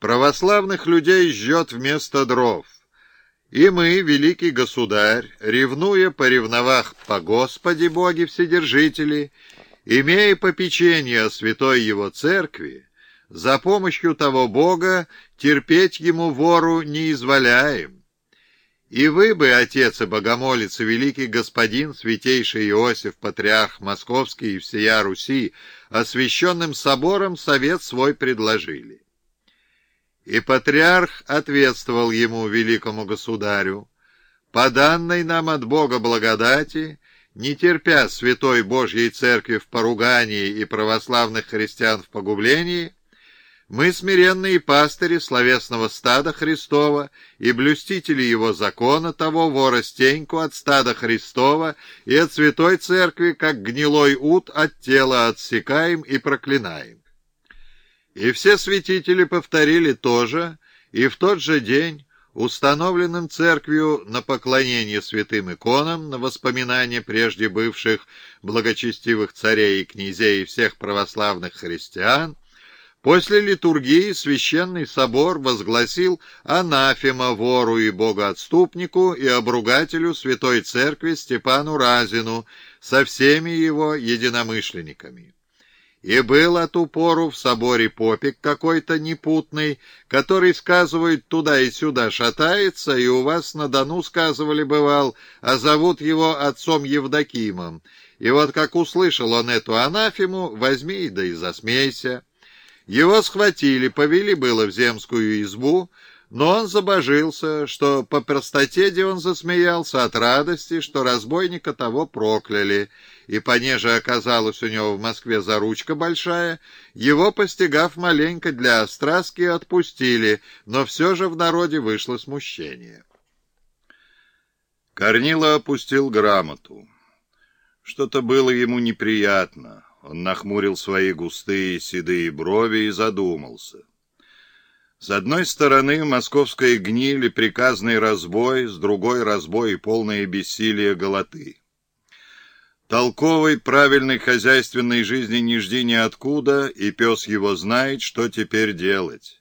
православных людей жжет вместо дров. И мы, великий государь, ревнуя по ревновах по Господи Боге Вседержители, имея попечение о святой его церкви, за помощью того Бога терпеть ему вору не изволяем. И вы бы, отец и богомолец, и великий господин, святейший Иосиф, патриарх Московский и всея Руси, освященным собором совет свой предложили. И патриарх ответствовал ему, великому государю, «По данной нам от Бога благодати, не терпя святой Божьей Церкви в поругании и православных христиан в погублении, мы смиренные пастыри словесного стада Христова и блюстители его закона, того вора стеньку от стада Христова и от святой церкви, как гнилой ут от тела отсекаем и проклинаем. И все святители повторили то же, и в тот же день установленным церковью на поклонение святым иконам, на воспоминание прежде бывших благочестивых царей и князей и всех православных христиан, После литургии Священный Собор возгласил анафема вору и богоотступнику и обругателю Святой Церкви Степану Разину со всеми его единомышленниками. И был от упору в соборе попик какой-то непутный, который, сказывает, туда и сюда шатается, и у вас на Дону, сказывали, бывал, а зовут его отцом Евдокимом. И вот как услышал он эту анафему, возьми да и засмейся. Его схватили, повели было в земскую избу, но он забожился, что по простоте де он засмеялся от радости, что разбойника того прокляли, и понеже оказалась у него в Москве заручка большая, его, постигав маленько для остраски, отпустили, но все же в народе вышло смущение. Корнила опустил грамоту. Что-то было ему неприятно. Он нахмурил свои густые седые брови и задумался. С одной стороны, московская гниль и приказный разбой, с другой — разбой и полное бессилие голоты. Толковой, правильной хозяйственной жизни не жди ниоткуда, и пес его знает, что теперь делать.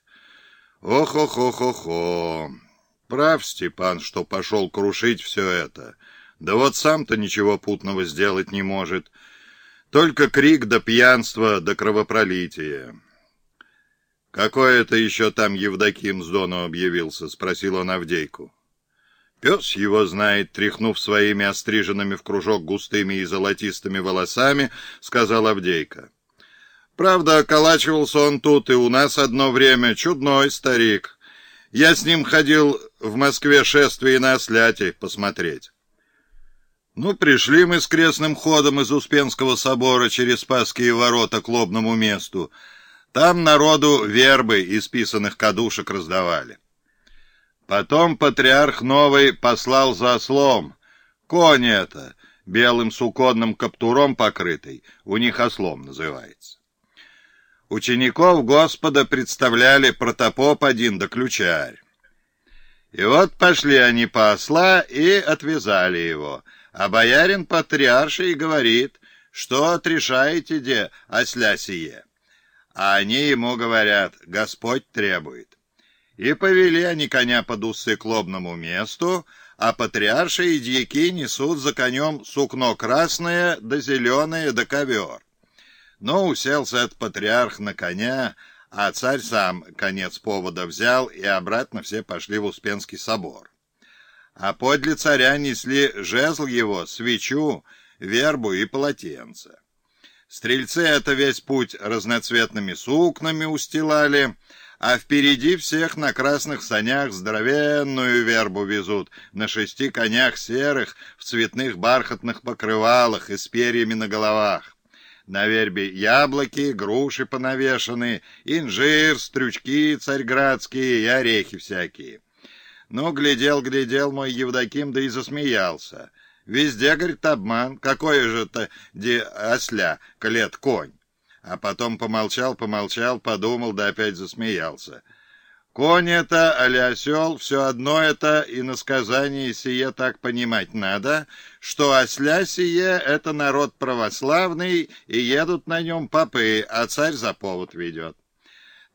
Ох-ох-ох-ох-ох! Прав Степан, что пошел крушить все это. Да вот сам-то ничего путного сделать не может — только крик до пьянства, до кровопролития. «Какой это еще там Евдоким с Дону объявился?» — спросил он Авдейку. Пес его знает, тряхнув своими остриженными в кружок густыми и золотистыми волосами, сказал Авдейка. Правда, околачивался он тут и у нас одно время, чудной старик. Я с ним ходил в Москве шествие на осляте посмотреть. Ну, пришли мы с крестным ходом из Успенского собора через Спасские ворота к лобному месту. Там народу вербы из писанных кадушек раздавали. Потом патриарх новый послал за ослом. Конь это, белым суконным каптуром покрытый, у них ослом называется. Учеников Господа представляли протопоп один да ключарь. И вот пошли они по осла и отвязали его — а боярин патриарший говорит, что отрешаете, де, осля сие? А они ему говорят, Господь требует. И повели они коня под усы к лобному месту, а патриарши и дьяки несут за конем сукно красное да зеленое да ковер. Но уселся этот патриарх на коня, а царь сам конец повода взял, и обратно все пошли в Успенский собор а подле царя несли жезл его, свечу, вербу и полотенце. Стрельцы это весь путь разноцветными сукнами устилали, а впереди всех на красных санях здоровенную вербу везут, на шести конях серых, в цветных бархатных покрывалах и с перьями на головах. На вербе яблоки, груши понавешаны, инжир, стрючки царьградские и орехи всякие. Ну, глядел-глядел мой Евдоким, да и засмеялся. Везде, говорит, обман. Какой же это де осля, клет конь? А потом помолчал-помолчал, подумал, да опять засмеялся. Конь это, аля осел, все одно это, и на сказании сие так понимать надо, что осля сие — это народ православный, и едут на нем попы, а царь за повод ведет.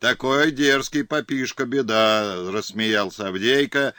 Такой дерзкий попишка беда, — рассмеялся Авдейка,